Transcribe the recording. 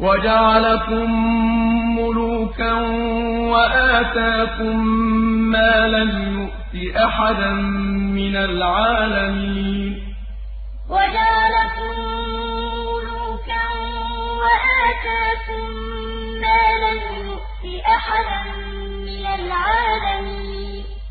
وَجَعَلَكُم مُّلُوكًا وَآتَاكُم مَّا لَمْ يُؤْتِ أَحَدًا مِّنَ الْعَالَمِينَ. وَجَعَلَكُم مُّلُوكًا وَآتَاكُم مَّا لَمْ يُؤْتِ أَحَدًا مِّنَ الْعَالَمِينَ.